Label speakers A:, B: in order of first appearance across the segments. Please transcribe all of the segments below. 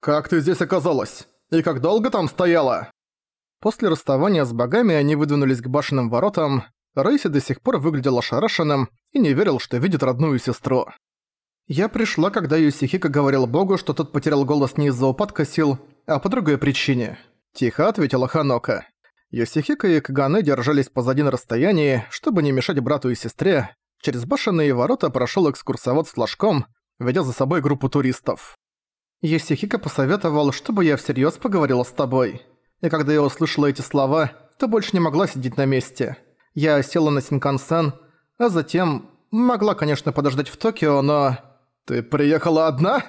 A: «Как ты здесь оказалась? И как долго там стояла?» После расставания с богами они выдвинулись к башенным воротам. Рейси до сих пор выглядел ошарашенным и не верил, что видит родную сестру. Я пришла, когда Юсихика говорил богу, что тот потерял голос не из-за упадка сил, а по другой причине. Тихо ответила Ханока. Юсихика и Каганы держались позади на расстоянии, чтобы не мешать брату и сестре. Через башенные ворота прошел экскурсовод с флажком, ведя за собой группу туристов. Юсихика посоветовал, чтобы я всерьез поговорила с тобой и когда я услышала эти слова, то больше не могла сидеть на месте. Я села на Синкансен, а затем... Могла, конечно, подождать в Токио, но... «Ты приехала одна?»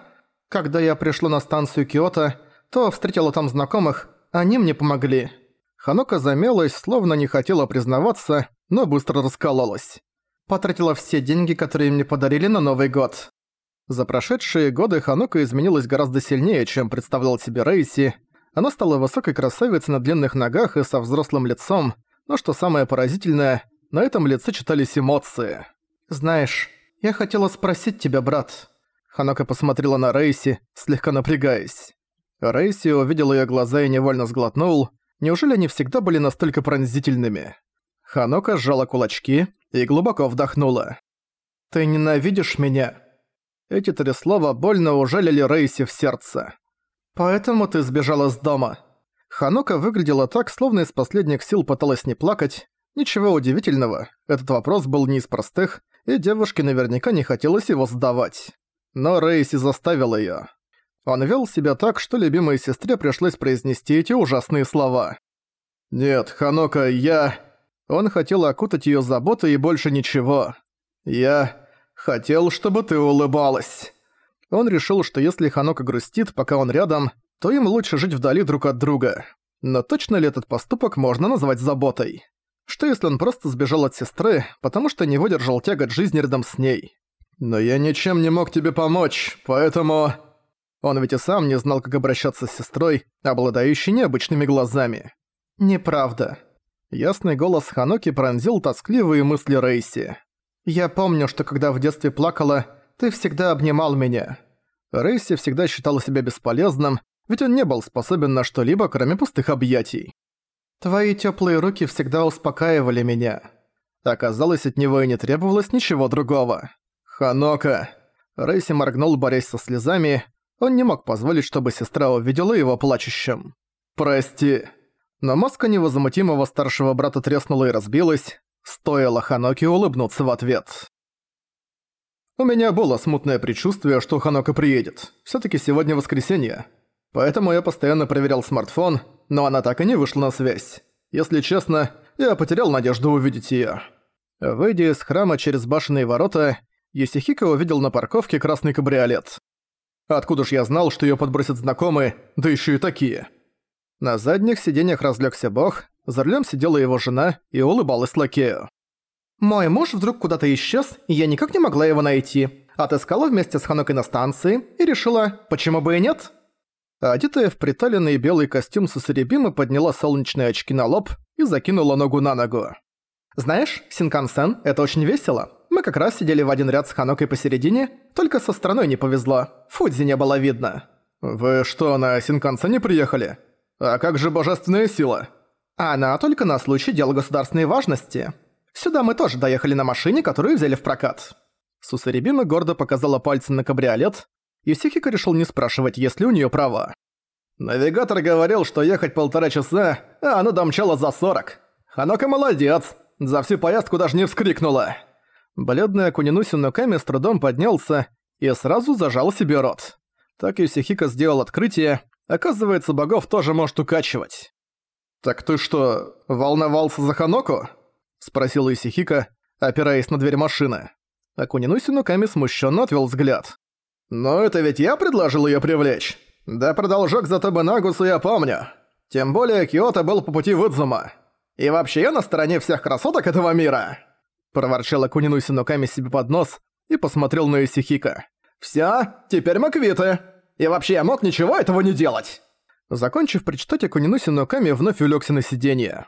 A: Когда я пришла на станцию Киото, то встретила там знакомых, они мне помогли. Ханока замялась, словно не хотела признаваться, но быстро раскололась. Потратила все деньги, которые мне подарили на Новый год. За прошедшие годы Ханока изменилась гораздо сильнее, чем представлял себе Рейси, она стала высокой красавицей на длинных ногах и со взрослым лицом, но что самое поразительное, на этом лице читались эмоции. «Знаешь, я хотела спросить тебя, брат». Ханока посмотрела на Рейси, слегка напрягаясь. Рейси увидел её глаза и невольно сглотнул. Неужели они всегда были настолько пронзительными? Ханока сжала кулачки и глубоко вдохнула. «Ты ненавидишь меня?» Эти три слова больно ужалили Рейси в сердце. «Поэтому ты сбежала с дома». Ханока выглядела так, словно из последних сил пыталась не плакать. Ничего удивительного, этот вопрос был не из простых, и девушке наверняка не хотелось его задавать. Но Рейси заставил её. Он вел себя так, что любимой сестре пришлось произнести эти ужасные слова. «Нет, Ханока, я...» Он хотел окутать её заботой и больше ничего. «Я... хотел, чтобы ты улыбалась». Он решил, что если Ханока грустит, пока он рядом, то им лучше жить вдали друг от друга. Но точно ли этот поступок можно назвать заботой? Что если он просто сбежал от сестры, потому что не выдержал тягот жизни рядом с ней? «Но я ничем не мог тебе помочь, поэтому...» Он ведь и сам не знал, как обращаться с сестрой, обладающей необычными глазами. «Неправда». Ясный голос Ханоки пронзил тоскливые мысли Рейси. «Я помню, что когда в детстве плакала, ты всегда обнимал меня». Рейси всегда считал себя бесполезным, ведь он не был способен на что-либо, кроме пустых объятий. «Твои теплые руки всегда успокаивали меня». Оказалось, от него и не требовалось ничего другого. «Ханока!» Рейси моргнул, борясь со слезами. Он не мог позволить, чтобы сестра увидела его плачущим. «Прости». Но маска невозмутимого старшего брата треснула и разбилась. Стоило Ханоке улыбнуться в ответ. У меня было смутное предчувствие, что Ханока приедет. Всё-таки сегодня воскресенье. Поэтому я постоянно проверял смартфон, но она так и не вышла на связь. Если честно, я потерял надежду увидеть её. Выйдя из храма через башенные ворота, Юсихико увидел на парковке красный кабриолет. Откуда ж я знал, что её подбросят знакомые, да ещё и такие? На задних сиденьях разлёгся бог, за рулём сидела его жена и улыбалась лакею. Мой муж вдруг куда-то исчез, и я никак не могла его найти. Отыскала вместе с Ханокой на станции и решила, почему бы и нет? Одетая в приталенный белый костюм Сусарибима подняла солнечные очки на лоб и закинула ногу на ногу. «Знаешь, Синкансен – это очень весело. Мы как раз сидели в один ряд с Ханокой посередине, только со стороной не повезло. Фудзи не было видно». «Вы что, на Синкансене приехали? А как же божественная сила?» «Она только на случай дел государственной важности. Сюда мы тоже доехали на машине, которую взяли в прокат». Сусарибима гордо показала пальцем на кабриолет, и Сихика решил не спрашивать, есть ли у неё права. «Навигатор говорил, что ехать полтора часа, а оно домчало за сорок. Ханока молодец, за всю поездку даже не вскрикнула». Бледный Акунинуси Ноками с трудом поднялся и сразу зажал себе рот. Так Юсихика сделал открытие, оказывается, богов тоже может укачивать. «Так ты что, волновался за Ханоку?» — спросил Исихика, опираясь на дверь машины. Акунинуси Нуками смущенно отвел взгляд. «Но это ведь я предложил ее привлечь. Да продолжок за Табанагусу я помню. Тем более Киото был по пути в Идзума. И вообще я на стороне всех красоток этого мира!» Проворчал Акунинуси Нуками себе под нос и посмотрел на Исихика. «Всё, теперь мы квиты. И вообще я мог ничего этого не делать!» Закончив причитать, Акунинуси Нуками вновь улегся на сиденье.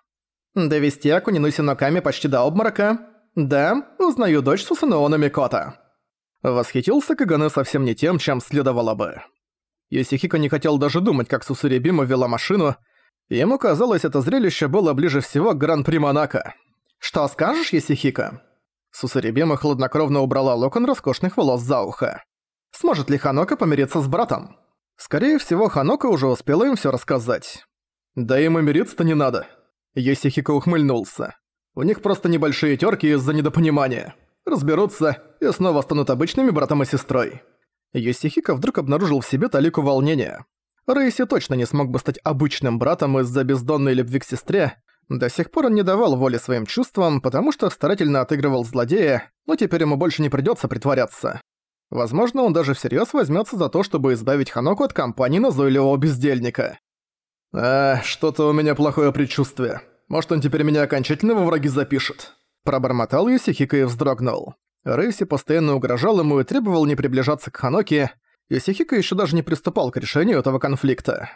A: Довести Акунинуси Ноками почти до обморока? Да, узнаю дочь Сусаноона Микота. Восхитился Каганы совсем не тем, чем следовало бы. Йосихико не хотел даже думать, как Сусурибима вела машину, ему казалось, это зрелище было ближе всего к Гран-при Монако. «Что скажешь, Йосихико?» Сусурибима хладнокровно убрала локон роскошных волос за ухо. «Сможет ли Ханока помириться с братом?» Скорее всего, Ханока уже успела им все рассказать. «Да им и мириться-то не надо». Йосихико ухмыльнулся. «У них просто небольшие терки из-за недопонимания. Разберутся и снова станут обычными братом и сестрой». Йосихико вдруг обнаружил в себе талику волнения. Рейси точно не смог бы стать обычным братом из-за бездонной любви к сестре. До сих пор он не давал воли своим чувствам, потому что старательно отыгрывал злодея, но теперь ему больше не придётся притворяться. Возможно, он даже всерьёз возьмётся за то, чтобы избавить Ханоку от компании назойливого бездельника. «А, что-то у меня плохое предчувствие. Может, он теперь меня окончательно во враги запишет?» Пробормотал Юсихико и вздрогнул. Рейси постоянно угрожал ему и требовал не приближаться к Ханоке, Юсихико ещё даже не приступал к решению этого конфликта.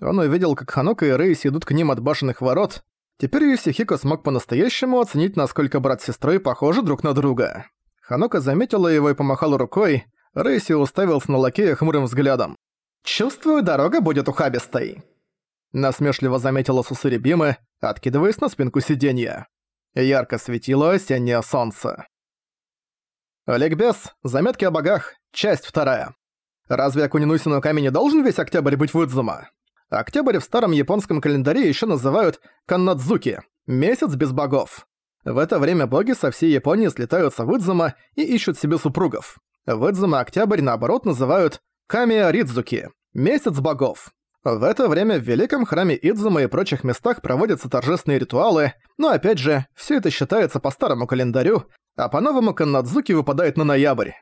A: Он увидел, как Ханока и Рейси идут к ним от башенных ворот. Теперь Юсихико смог по-настоящему оценить, насколько брат с сестрой похожи друг на друга. Ханока заметила его и помахала рукой. Рейси уставился на лакея хмурым взглядом. «Чувствую, дорога будет ухабистой», — насмешливо заметила Сусурибима, откидываясь на спинку сиденья. Ярко светило осеннее солнце. Олег заметки о богах, часть вторая. Разве Акунинусину камень не должен весь октябрь быть в Идзума? Октябрь в старом японском календаре еще называют Каннадзуки – месяц без богов. В это время боги со всей Японии слетаются в Идзума и ищут себе супругов. В Идзума октябрь, наоборот, называют Камия Ридзуки – месяц богов. В это время в великом храме Идзума и прочих местах проводятся торжественные ритуалы, но опять же, все это считается по старому календарю, а по-новому Каннадзуки выпадает на ноябрь.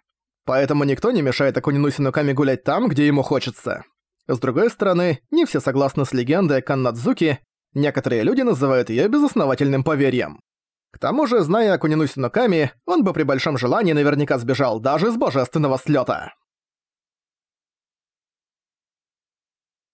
A: Поэтому никто не мешает Акунинусину Ками гулять там, где ему хочется. С другой стороны, не все согласны с легендой о Каннадзуки, некоторые люди называют её безосновательным поверьем. К тому же, зная Акунинусину Ками, он бы при большом желании наверняка сбежал даже с божественного слёта.